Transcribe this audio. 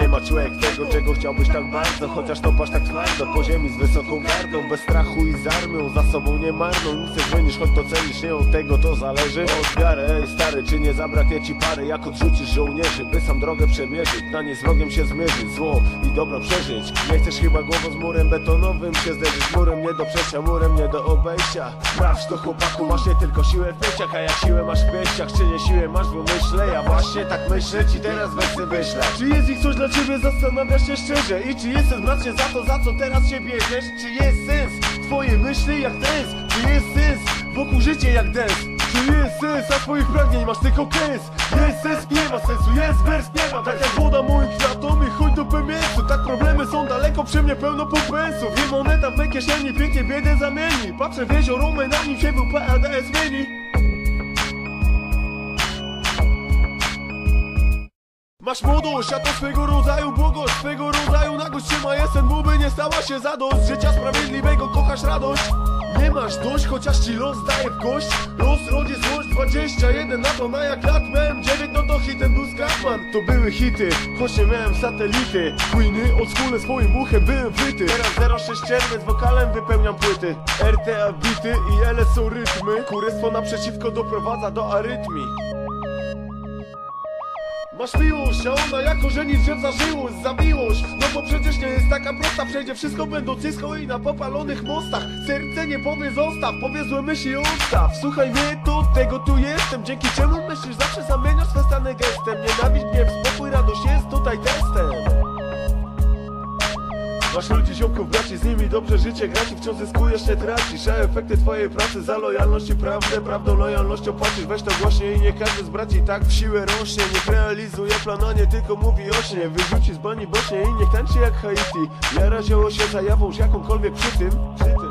Nie ma człowiek tego, czego chciałbyś tak bardzo Chociaż topasz tak twardo po ziemi z wysoką gardą Bez strachu i z armią, za sobą nie marną Nic nie zmienisz, choć to cenisz, nie od tego to zależy. Od wiary, ej stary, czy nie zabraknie ci pary Jak odrzucisz żołnierzy, by sam drogę przemierzyć Na nie z wrogiem się zmierzyć, zło i dobro przeżyć. Nie chcesz chyba głową z murem betonowym się zderzyć Murem nie do przejścia, murem nie do obejścia. Sprawdź to chłopaku, masz nie tylko siłę w pięściach A jak siłę masz w pięściach, czy nie siłę masz w umyśle? Ja właśnie tak myślę, ci teraz wersy wyślę. Czy jest ich coś dla ciebie, zastanawiasz się szczerze I czy jest sens brać się za to, za co teraz się bierzesz? Czy jest sens? Twoje myśli jak dens Czy jest sens wokół życie jak dens czy jest sens, a twoich pragnień masz tylko kęs Jest sens, nie ma sensu, jest wers, nie ma Tak jak woda moim kwiatom i chuj do mięsu Tak problemy są daleko, przy mnie pełno popensów I moneta w mej kieszeni pięknie biedę zamieni. Patrzę w jezioro, na nim się był PADS zmieni Masz młodość, a to swego rodzaju błogość Swego rodzaju nagość. Trzyma jesen, by nie stała się zadość. Życia sprawiedliwego, kochasz radość. Nie masz dość, chociaż ci los daje w kość. Los rodzi złość 21 na to na jak lat Miałem 9, no to hitem był Scatman To były hity, choć nie miałem satelity. Queeny, od skóle swoim uchem byłem wryty. Teraz 06 czerwiec, wokalem wypełniam płyty. RTA bity i L są rytmy. Kurestwo naprzeciwko doprowadza do arytmii Masz miłość, a ona jako żeni drzew za żyłość, za miłość No bo przecież nie jest taka prosta, przejdzie wszystko będąc ciską i na popalonych mostach. Serce nie powie zostaw, powie złe myśli odstaw Słuchaj mnie, to tego tu jestem. Dzięki czemu myślisz zawsze zamieniasz swe stany gestem. Nienawiść, gniew, spokój, radość jest tutaj testem Masz ludzi, ziomków, braci, z nimi dobrze życie graci Wciąż zyskujesz, nie tracisz A efekty twojej pracy za lojalność i prawdę Prawdą, lojalnością płacisz. Weź to głośnie i nie każdy z braci tak w siłę rośnie. Niech realizuje plan, a nie tylko mówi o śnie. Wyrzuci z bani bocznie i niech tańczy jak Haiti. Jara zioło się zajawą, jakąkolwiek przy tym, przy tym